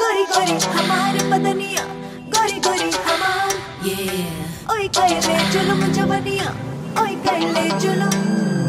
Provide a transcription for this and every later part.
गोरी गोरी हमारे बदनिया। गोरी गोरी हमार। ये ओए कर ले जुलम जबनिया ओए कर ले जुलम।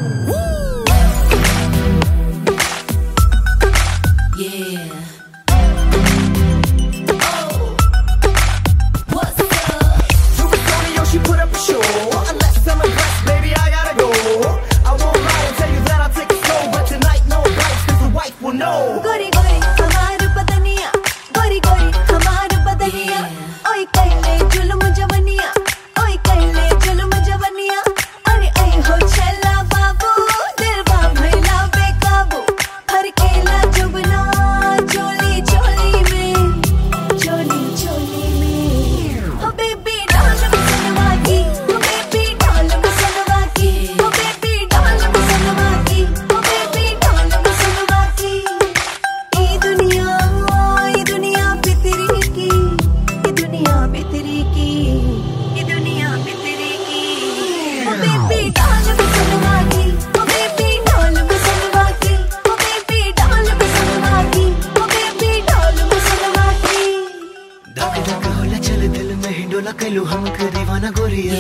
डोला कैलू हम के दीवाना गोरिया।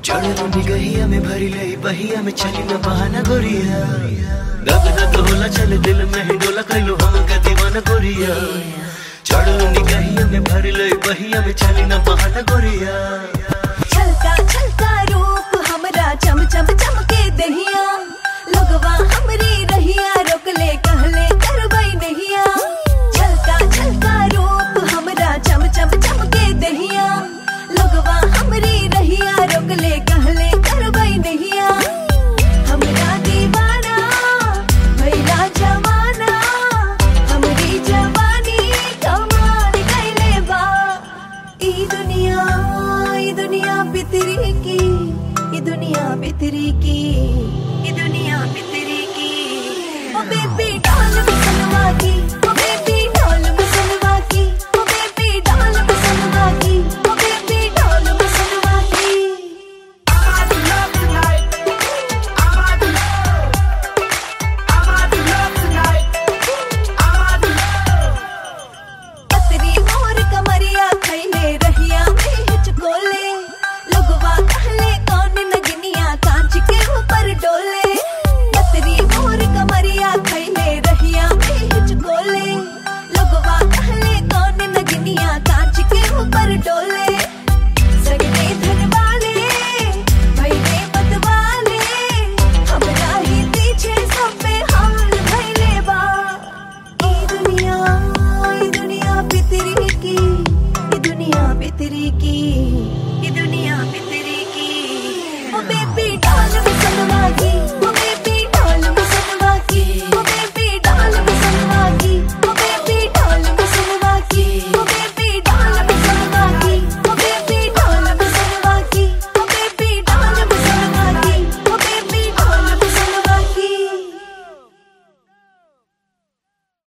चढ़े तो रोनी गई हमें भरी ले बहिया में चली ना बहाना गोरिया। दब दब होला चल दिल में ही डोला कैलू हम के दीवाना गोरिया। चढ़े तो रोनी गई हमें भरी ले बहिया में चली ना बहाना गोरिया। चल तेरी की ये दुनिया भी तेरी की।